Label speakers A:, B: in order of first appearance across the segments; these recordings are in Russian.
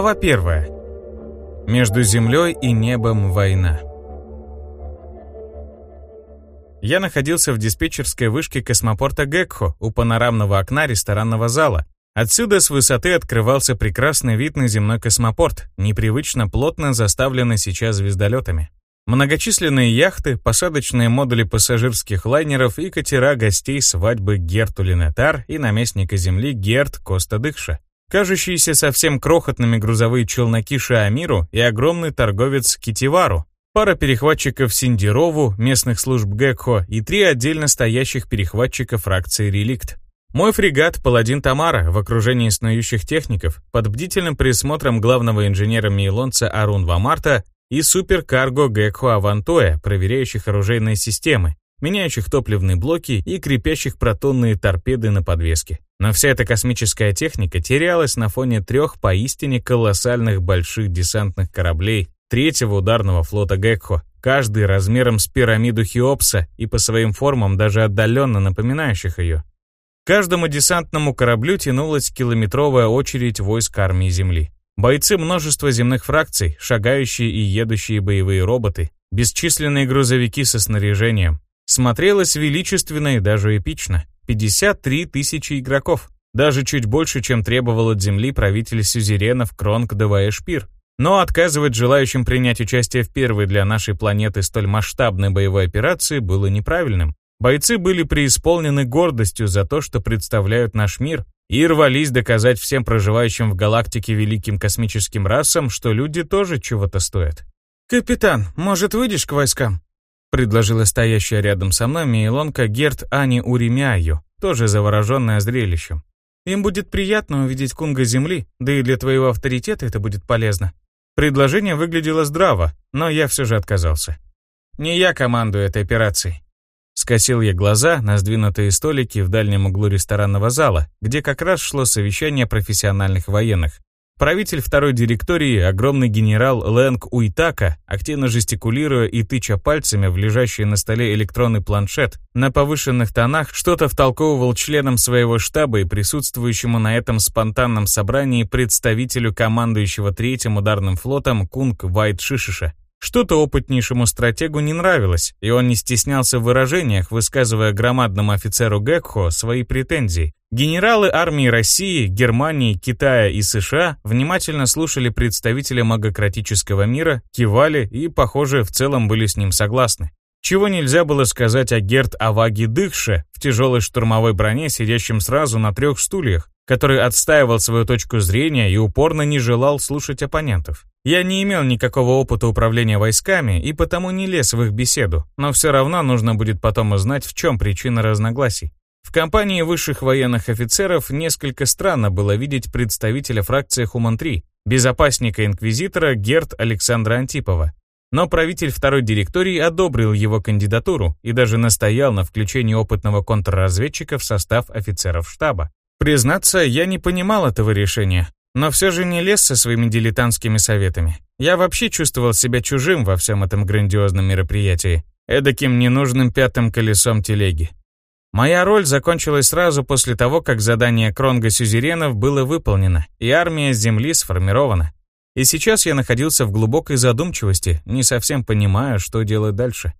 A: Глава 1. Между землей и небом война. Я находился в диспетчерской вышке космопорта Гекхо у панорамного окна ресторанного зала. Отсюда с высоты открывался прекрасный вид на земной космопорт, непривычно плотно заставленный сейчас звездолетами. Многочисленные яхты, посадочные модули пассажирских лайнеров и катера гостей свадьбы Герту Линетар и наместника Земли Герт Коста-Дыкша. Кажущиеся совсем крохотными грузовые челноки Шаамиру и огромный торговец Китивару, пара перехватчиков Синдирову, местных служб Гекхо и три отдельно стоящих перехватчика фракции Реликт. Мой фрегат «Паладин Тамара» в окружении снующих техников, под бдительным присмотром главного инженера-мейлонца Арун Вамарта и суперкарго Гекхо Авантоя, проверяющих оружейные системы, меняющих топливные блоки и крепящих протонные торпеды на подвеске. Но вся эта космическая техника терялась на фоне трех поистине колоссальных больших десантных кораблей третьего ударного флота Гекхо, каждый размером с пирамиду Хеопса и по своим формам даже отдаленно напоминающих ее. каждому десантному кораблю тянулась километровая очередь войск армии Земли. Бойцы множества земных фракций, шагающие и едущие боевые роботы, бесчисленные грузовики со снаряжением. Смотрелось величественно и даже эпично. 53 тысячи игроков. Даже чуть больше, чем требовал от Земли правитель сюзеренов Кронг Деваэшпир. Но отказывать желающим принять участие в первой для нашей планеты столь масштабной боевой операции было неправильным. Бойцы были преисполнены гордостью за то, что представляют наш мир, и рвались доказать всем проживающим в галактике великим космическим расам, что люди тоже чего-то стоят. «Капитан, может, выйдешь к войскам?» — предложила стоящая рядом со мной мейлонка Герт Ани Уремяю, тоже завороженная зрелищем. «Им будет приятно увидеть кунга Земли, да и для твоего авторитета это будет полезно». Предложение выглядело здраво, но я все же отказался. Не я командую этой операцией. Скосил я глаза на сдвинутые столики в дальнем углу ресторанного зала, где как раз шло совещание профессиональных военных. Правитель второй директории, огромный генерал Лэнг Уитака, активно жестикулируя и тыча пальцами в лежащий на столе электронный планшет, на повышенных тонах что-то втолковывал членам своего штаба и присутствующему на этом спонтанном собрании представителю командующего третьим ударным флотом Кунг Вайт Шишиша. Что-то опытнейшему стратегу не нравилось, и он не стеснялся в выражениях, высказывая громадному офицеру Гекхо свои претензии. Генералы армии России, Германии, Китая и США внимательно слушали представителя магократического мира, кивали и, похоже, в целом были с ним согласны. Чего нельзя было сказать о Герт Аваги Дыхше в тяжелой штурмовой броне, сидящем сразу на трех стульях, который отстаивал свою точку зрения и упорно не желал слушать оппонентов. Я не имел никакого опыта управления войсками и потому не лез в их беседу, но все равно нужно будет потом узнать, в чем причина разногласий. В компании высших военных офицеров несколько странно было видеть представителя фракции Хуман-3, безопасника-инквизитора Герт Александра Антипова. Но правитель второй директории одобрил его кандидатуру и даже настоял на включении опытного контрразведчика в состав офицеров штаба. Признаться, я не понимал этого решения, но все же не лез со своими дилетантскими советами. Я вообще чувствовал себя чужим во всем этом грандиозном мероприятии, эдаким ненужным пятым колесом телеги. Моя роль закончилась сразу после того, как задание Кронга Сюзеренов было выполнено, и армия Земли сформирована. И сейчас я находился в глубокой задумчивости, не совсем понимая, что делать дальше.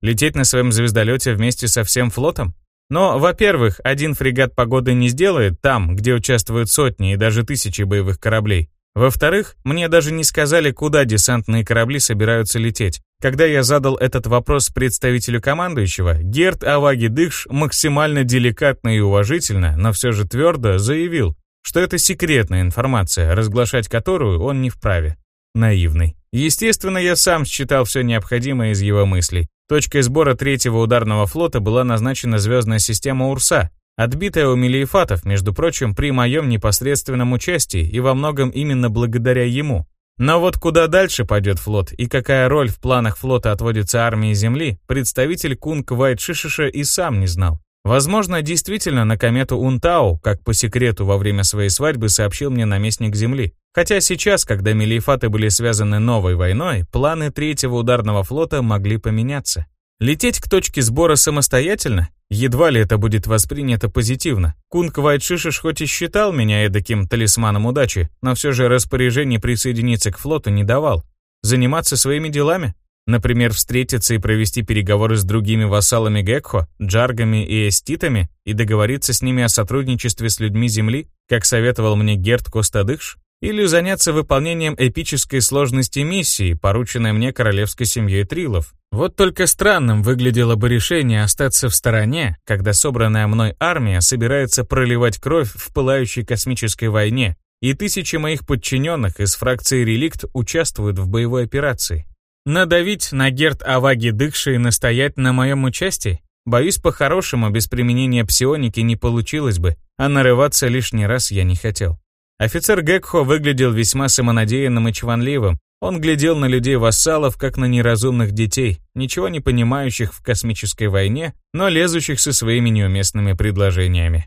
A: Лететь на своем звездолете вместе со всем флотом? Но, во-первых, один фрегат погоды не сделает там, где участвуют сотни и даже тысячи боевых кораблей. Во-вторых, мне даже не сказали, куда десантные корабли собираются лететь. Когда я задал этот вопрос представителю командующего, Герт Аваги Дыхш максимально деликатно и уважительно, но все же твердо заявил, что это секретная информация, разглашать которую он не вправе. Наивный. Естественно, я сам считал все необходимое из его мыслей. Точкой сбора третьего ударного флота была назначена звездная система Урса, отбитая у Мелиефатов, между прочим, при моем непосредственном участии и во многом именно благодаря ему. Но вот куда дальше пойдет флот и какая роль в планах флота отводится армии Земли, представитель Кунг Вайт Шишиша и сам не знал. Возможно, действительно на комету Унтау, как по секрету во время своей свадьбы сообщил мне наместник Земли. Хотя сейчас, когда Мелиефаты были связаны новой войной, планы третьего ударного флота могли поменяться. Лететь к точке сбора самостоятельно? Едва ли это будет воспринято позитивно. Кунг Вайтшишиш хоть и считал меня эдаким талисманом удачи, но все же распоряжение присоединиться к флоту не давал. Заниматься своими делами? Например, встретиться и провести переговоры с другими вассалами Гекхо, джаргами и эститами и договориться с ними о сотрудничестве с людьми Земли, как советовал мне Герт Костадыш? Или заняться выполнением эпической сложности миссии, порученной мне королевской семьей Трилов. Вот только странным выглядело бы решение остаться в стороне, когда собранная мной армия собирается проливать кровь в пылающей космической войне, и тысячи моих подчиненных из фракции «Реликт» участвуют в боевой операции. Надавить на Герт Аваги Дыкши и настоять на моем участии? Боюсь, по-хорошему, без применения псионики не получилось бы, а нарываться лишний раз я не хотел. Офицер Гекхо выглядел весьма самонадеянным и чванливым. Он глядел на людей-вассалов, как на неразумных детей, ничего не понимающих в космической войне, но лезущих со своими неуместными предложениями.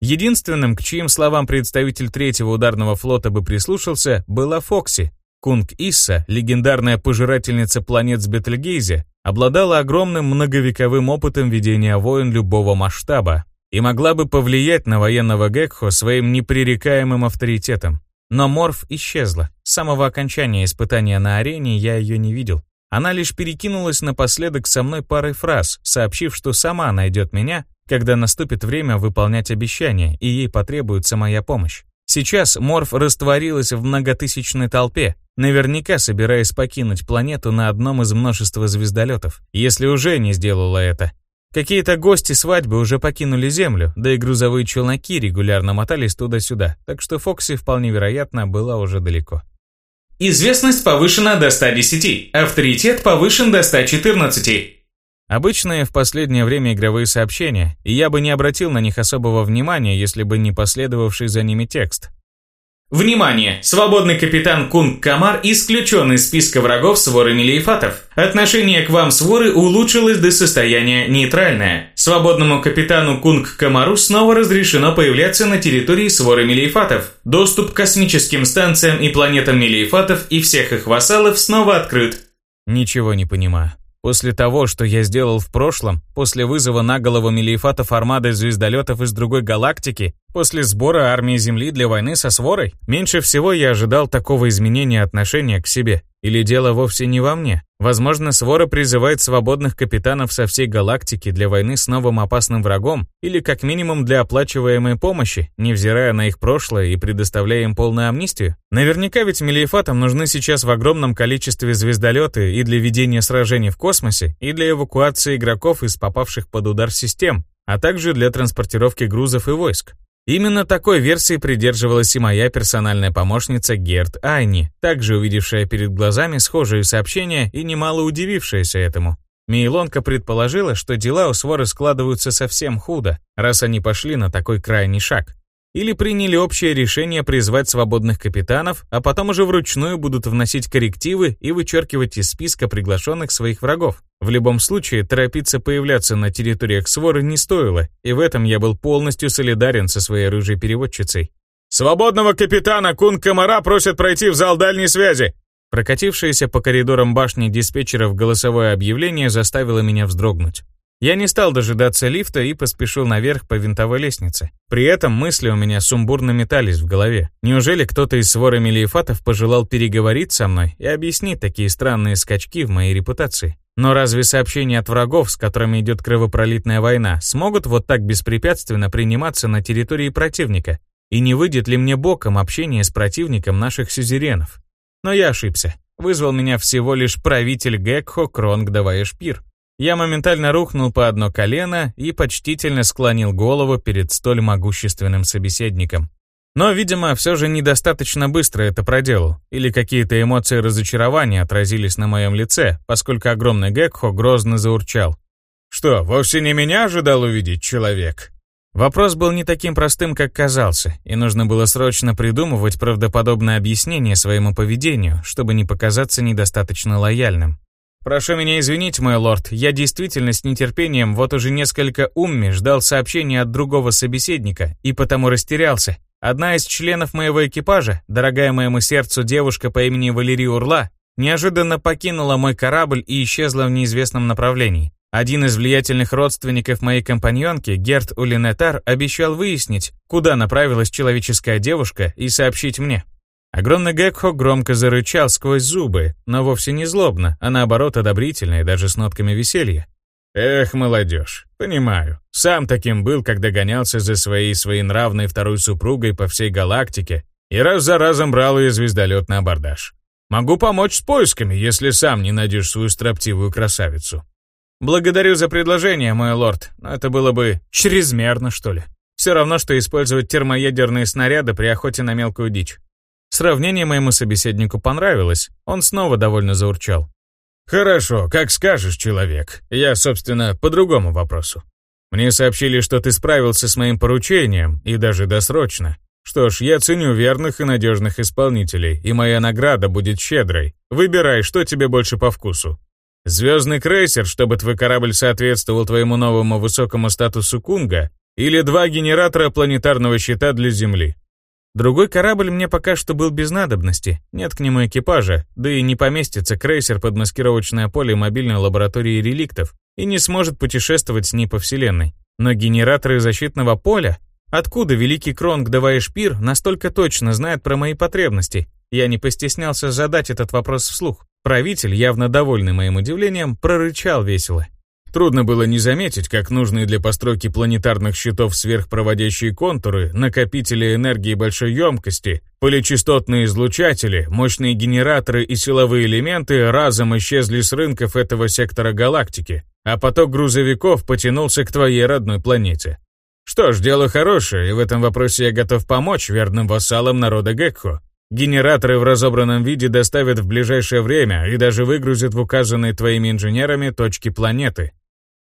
A: Единственным, к чьим словам представитель третьего ударного флота бы прислушался, была Фокси. Кунг Исса, легендарная пожирательница планет с Бетельгейзе, обладала огромным многовековым опытом ведения войн любого масштаба, и могла бы повлиять на военного Гекхо своим непререкаемым авторитетом. Но Морф исчезла. С самого окончания испытания на арене я ее не видел. Она лишь перекинулась напоследок со мной парой фраз, сообщив, что сама найдет меня, когда наступит время выполнять обещания, и ей потребуется моя помощь. Сейчас Морф растворилась в многотысячной толпе, наверняка собираясь покинуть планету на одном из множества звездолетов, если уже не сделала это. Какие-то гости свадьбы уже покинули Землю, да и грузовые челноки регулярно мотались туда-сюда, так что Фокси вполне вероятно была уже далеко.
B: Известность повышена до 110, авторитет повышен до 114.
A: Обычные в последнее время игровые сообщения, и я бы не обратил на них особого внимания, если бы не последовавший за ними текст.
B: Внимание! Свободный капитан Кунг Камар исключен из списка врагов своры Мелиефатов. Отношение к вам своры улучшилось до состояния нейтральное. Свободному капитану Кунг Камару снова разрешено появляться на территории своры Мелиефатов. Доступ к космическим станциям и планетам Мелиефатов и всех их вассалов снова открыт.
A: Ничего не понимаю. После того, что я сделал в прошлом, после вызова на голову Мелиефатов армады звездолетов из другой галактики, после сбора армии Земли для войны со Сворой, меньше всего я ожидал такого изменения отношения к себе. Или дело вовсе не во мне? Возможно, свора призывает свободных капитанов со всей галактики для войны с новым опасным врагом, или как минимум для оплачиваемой помощи, невзирая на их прошлое и предоставляя им полную амнистию. Наверняка ведь Мелиефатам нужны сейчас в огромном количестве звездолеты и для ведения сражений в космосе, и для эвакуации игроков из попавших под удар систем, а также для транспортировки грузов и войск. Именно такой версии придерживалась и моя персональная помощница Герт Айни, также увидевшая перед глазами схожие сообщения и немало удивившаяся этому. Мейлонка предположила, что дела у своры складываются совсем худо, раз они пошли на такой крайний шаг или приняли общее решение призвать свободных капитанов, а потом уже вручную будут вносить коррективы и вычеркивать из списка приглашенных своих врагов. В любом случае, торопиться появляться на территориях своры не стоило, и в этом я был полностью солидарен со своей рыжей переводчицей. «Свободного капитана Кун Комара просят пройти в зал дальней связи!» Прокатившееся по коридорам башни диспетчеров голосовое объявление заставило меня вздрогнуть. Я не стал дожидаться лифта и поспешил наверх по винтовой лестнице. При этом мысли у меня сумбурно метались в голове. Неужели кто-то из своры Мелиефатов пожелал переговорить со мной и объяснить такие странные скачки в моей репутации? Но разве сообщения от врагов, с которыми идет кровопролитная война, смогут вот так беспрепятственно приниматься на территории противника? И не выйдет ли мне боком общение с противником наших сюзеренов? Но я ошибся. Вызвал меня всего лишь правитель Гекхо Кронг Даваешпир. Я моментально рухнул по одно колено и почтительно склонил голову перед столь могущественным собеседником. Но, видимо, все же недостаточно быстро это проделал, или какие-то эмоции разочарования отразились на моем лице, поскольку огромный Гекхо грозно заурчал. «Что, вовсе не меня ожидал увидеть человек?» Вопрос был не таким простым, как казался, и нужно было срочно придумывать правдоподобное объяснение своему поведению, чтобы не показаться недостаточно лояльным. «Прошу меня извинить, мой лорд, я действительно с нетерпением вот уже несколько умми ждал сообщения от другого собеседника и потому растерялся. Одна из членов моего экипажа, дорогая моему сердцу девушка по имени Валерия Урла, неожиданно покинула мой корабль и исчезла в неизвестном направлении. Один из влиятельных родственников моей компаньонки, Герт Улинетар, обещал выяснить, куда направилась человеческая девушка, и сообщить мне. Огромный Гекхо громко зарычал сквозь зубы, но вовсе не злобно, а наоборот одобрительно и даже с нотками веселья. Эх, молодежь, понимаю. Сам таким был, когда гонялся за своей своенравной второй супругой по всей галактике и раз за разом брал ее звездолет на абордаж. Могу помочь с поисками, если сам не найдешь свою строптивую красавицу. Благодарю за предложение, мой лорд, но это было бы чрезмерно, что ли. Все равно, что использовать термоядерные снаряды при охоте на мелкую дичь. Сравнение моему собеседнику понравилось, он снова довольно заурчал. «Хорошо, как скажешь, человек. Я, собственно, по другому вопросу. Мне сообщили, что ты справился с моим поручением, и даже досрочно. Что ж, я ценю верных и надежных исполнителей, и моя награда будет щедрой. Выбирай, что тебе больше по вкусу. Звездный крейсер, чтобы твой корабль соответствовал твоему новому высокому статусу Кунга, или два генератора планетарного щита для Земли. Другой корабль мне пока что был без надобности, нет к нему экипажа, да и не поместится крейсер под маскировочное поле мобильной лаборатории реликтов и не сможет путешествовать с ней по Вселенной. Но генераторы защитного поля? Откуда великий Кронг Даваешпир настолько точно знает про мои потребности? Я не постеснялся задать этот вопрос вслух. Правитель, явно довольный моим удивлением, прорычал весело. Трудно было не заметить, как нужные для постройки планетарных щитов сверхпроводящие контуры, накопители энергии большой емкости, поличастотные излучатели, мощные генераторы и силовые элементы разом исчезли с рынков этого сектора галактики, а поток грузовиков потянулся к твоей родной планете. Что ж, дело хорошее, и в этом вопросе я готов помочь верным вассалам народа Гекхо. Генераторы в разобранном виде доставят в ближайшее время и даже выгрузят в указанные твоими инженерами точки планеты,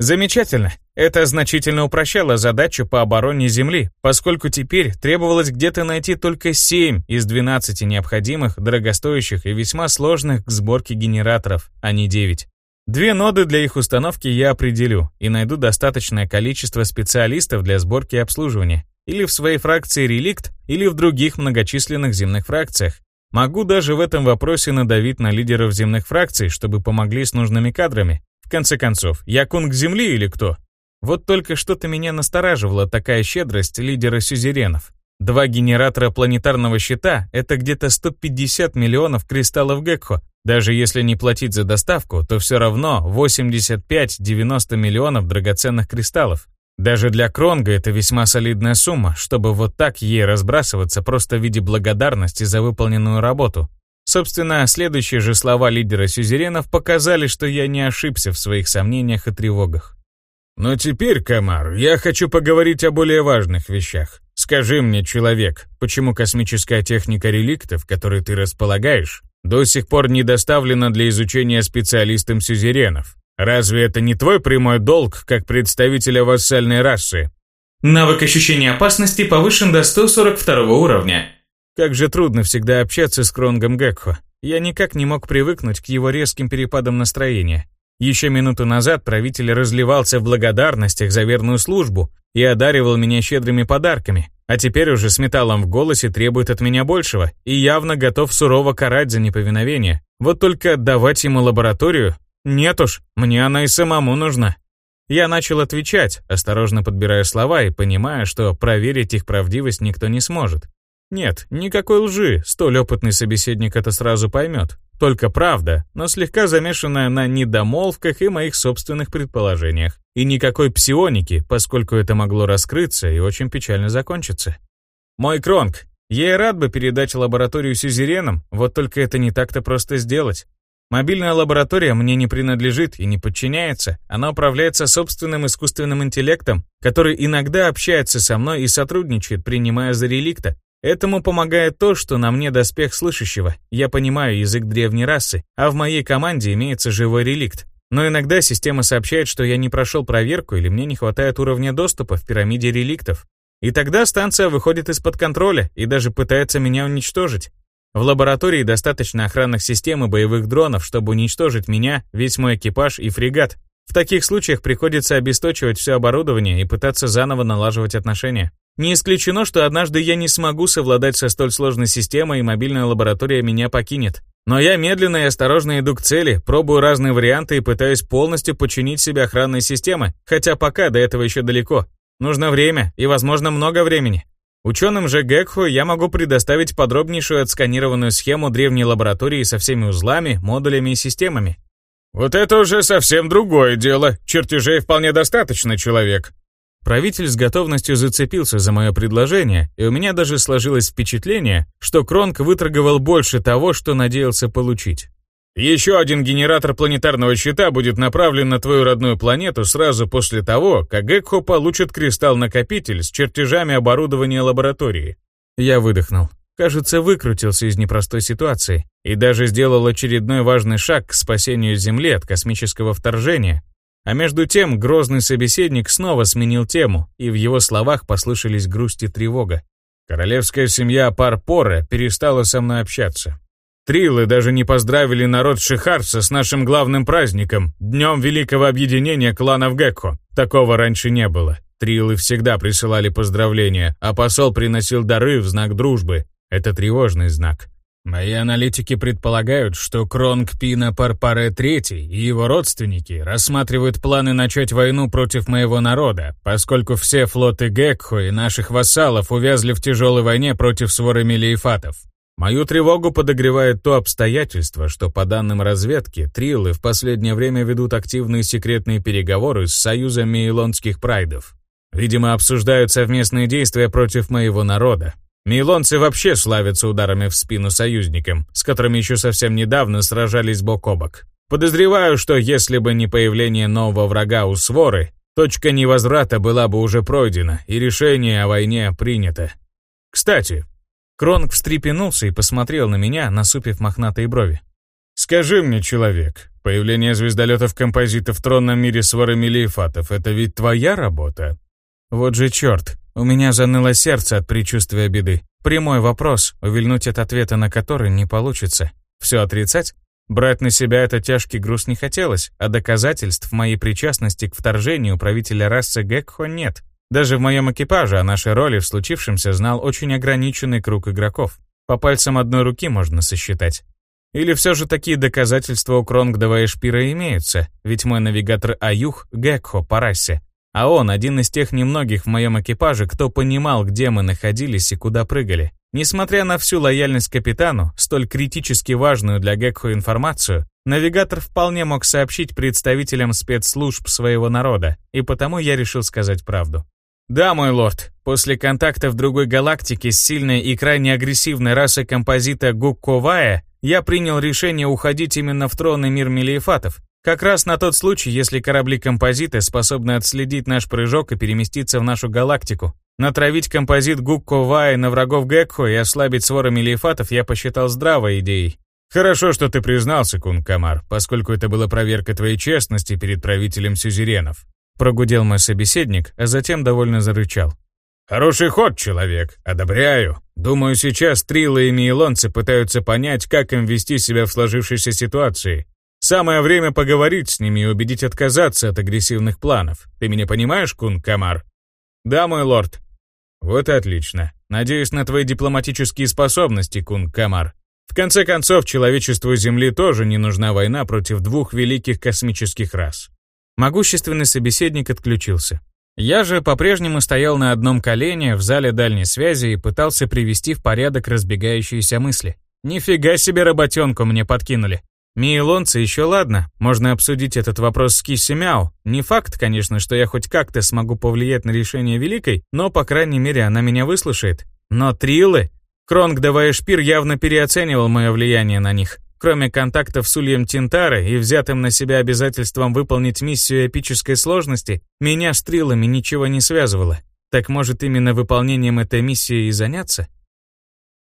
A: Замечательно. Это значительно упрощало задачу по обороне Земли, поскольку теперь требовалось где-то найти только 7 из 12 необходимых, дорогостоящих и весьма сложных к сборке генераторов, а не 9. Две ноды для их установки я определю и найду достаточное количество специалистов для сборки и обслуживания, или в своей фракции реликт, или в других многочисленных земных фракциях. Могу даже в этом вопросе надавить на лидеров земных фракций, чтобы помогли с нужными кадрами, в конце концов, я кунг Земли или кто? Вот только что-то меня настораживала такая щедрость лидера сюзеренов. Два генератора планетарного щита — это где-то 150 миллионов кристаллов Гекхо. Даже если не платить за доставку, то все равно 85-90 миллионов драгоценных кристаллов. Даже для Кронга это весьма солидная сумма, чтобы вот так ей разбрасываться просто в виде благодарности за выполненную работу. Собственно, следующие же слова лидера сюзеренов показали, что я не ошибся в своих сомнениях и тревогах. «Но теперь, Камар, я хочу поговорить о более важных вещах. Скажи мне, человек, почему космическая техника реликтов, которой ты располагаешь, до сих пор не доставлена для изучения специалистам сюзеренов? Разве это не твой прямой долг, как представителя вассальной расы?»
B: Навык ощущения опасности повышен до 142 уровня.
A: Как же трудно всегда общаться с Кронгом Гекхо. Я никак не мог привыкнуть к его резким перепадам настроения. Еще минуту назад правитель разливался в благодарностях за верную службу и одаривал меня щедрыми подарками, а теперь уже с металлом в голосе требует от меня большего и явно готов сурово карать за неповиновение. Вот только отдавать ему лабораторию? Нет уж, мне она и самому нужна. Я начал отвечать, осторожно подбирая слова и понимая, что проверить их правдивость никто не сможет. Нет, никакой лжи, столь опытный собеседник это сразу поймет. Только правда, но слегка замешанная на недомолвках и моих собственных предположениях. И никакой псионики, поскольку это могло раскрыться и очень печально закончиться. Мой Кронг, я и рад бы передать лабораторию сюзеренам, вот только это не так-то просто сделать. Мобильная лаборатория мне не принадлежит и не подчиняется. Она управляется собственным искусственным интеллектом, который иногда общается со мной и сотрудничает, принимая за реликта, Этому помогает то, что на мне доспех слышащего, я понимаю язык древней расы, а в моей команде имеется живой реликт. Но иногда система сообщает, что я не прошел проверку или мне не хватает уровня доступа в пирамиде реликтов. И тогда станция выходит из-под контроля и даже пытается меня уничтожить. В лаборатории достаточно охранных систем и боевых дронов, чтобы уничтожить меня, весь мой экипаж и фрегат. В таких случаях приходится обесточивать все оборудование и пытаться заново налаживать отношения. Не исключено, что однажды я не смогу совладать со столь сложной системой и мобильная лаборатория меня покинет. Но я медленно и осторожно иду к цели, пробую разные варианты и пытаюсь полностью подчинить себе охранной системы, хотя пока до этого еще далеко. Нужно время и, возможно, много времени. Ученым же Гекху я могу предоставить подробнейшую отсканированную схему древней лаборатории со всеми узлами, модулями и системами.
C: Вот это уже совсем другое дело. Чертежей вполне достаточно, человек.
A: Правитель с готовностью зацепился за мое предложение, и у меня даже сложилось впечатление, что Кронк выторговал больше того, что надеялся получить.
C: Еще один генератор планетарного щита будет направлен на твою родную планету сразу после того, как Гекхо получит кристалл-накопитель с чертежами оборудования лаборатории.
A: Я выдохнул. Кажется, выкрутился из непростой ситуации и даже сделал очередной важный шаг к спасению Земли от космического вторжения, а между тем грозный собеседник снова сменил тему, и в его словах послышались грусть и тревога.
C: Королевская семья Парпора перестала со мной общаться. Трилы даже не поздравили народ Шихарса с нашим главным праздником, Днем Великого Объединения кланов Гекко. Такого раньше не было. Трилы всегда присылали поздравления, а посол приносил дары в знак дружбы. Это тревожный знак. Мои аналитики предполагают, что Кронг Пина Парпаре III и его родственники рассматривают планы начать войну против моего народа, поскольку все флоты Гекхо и наших вассалов увязли в тяжелой войне против своры Мелиефатов. Мою тревогу подогревает то обстоятельство, что по данным разведки, Триллы в последнее время ведут активные секретные переговоры с союзом мейлонских прайдов. Видимо, обсуждают совместные действия против моего народа, Мейлонцы вообще славятся ударами в спину союзникам, с которыми еще совсем недавно сражались бок о бок. Подозреваю, что если бы не появление нового врага у Своры, точка невозврата была бы уже пройдена, и решение о войне принято. Кстати, Кронг встрепенулся и посмотрел на меня, насупив мохнатые брови. «Скажи мне, человек, появление звездолетов-композитов в тронном мире Своры Мелиефатов — это ведь твоя работа?» Вот же черт, у меня заныло сердце от предчувствия беды. Прямой вопрос, увильнуть от ответа на который не получится. Все отрицать? Брать на себя этот тяжкий груз не хотелось, а доказательств моей причастности к вторжению правителя расы Гекхо нет. Даже в моем экипаже о нашей роли в случившемся знал очень ограниченный круг игроков. По пальцам одной руки можно сосчитать. Или все же такие доказательства у Кронгдова и Шпира имеются, ведь мой навигатор Аюх — Гекхо по расе, а он один из тех немногих в моем экипаже, кто понимал, где мы находились и куда прыгали. Несмотря на всю лояльность капитану, столь критически важную для Гекхо информацию, навигатор вполне мог сообщить представителям спецслужб своего народа, и потому я решил сказать правду. Да, мой лорд, после контакта в другой галактике с сильной и крайне агрессивной расой композита Гукковая, я принял решение уходить именно в тронный мир Мелиефатов, как раз на тот случай, если корабли-композиты способны отследить наш прыжок и переместиться в нашу галактику. Натравить композит Гукко Вай на врагов Гекхо и ослабить своры мелиефатов я посчитал здравой идеей. Хорошо, что ты признался, Кун Камар, поскольку это была проверка твоей честности перед правителем сюзеренов. Прогудел мой собеседник, а затем довольно зарычал. Хороший ход, человек, одобряю. Думаю, сейчас Трилы и Мейлонцы пытаются понять, как им вести себя в сложившейся ситуации, Самое время поговорить с ними и убедить отказаться от агрессивных планов. Ты меня понимаешь, Кун Камар? Да, мой лорд. Вот и отлично. Надеюсь на твои дипломатические способности, Кун Камар. В конце концов, человечеству Земли тоже не нужна война против двух великих космических рас. Могущественный собеседник отключился. Я же по-прежнему стоял на одном колене в зале дальней связи и пытался привести в порядок разбегающиеся мысли. Нифига себе работенку мне подкинули. Мейлонцы еще ладно, можно обсудить этот вопрос с Кисси Мяу. Не факт, конечно, что я хоть как-то смогу повлиять на решение Великой, но, по крайней мере, она меня выслушает. Но Триллы? Кронг Даваешпир явно переоценивал мое влияние на них. Кроме контактов с Ульем Тинтары и взятым на себя обязательством выполнить миссию эпической сложности, меня с Триллами ничего не связывало. Так может именно выполнением этой миссии и заняться?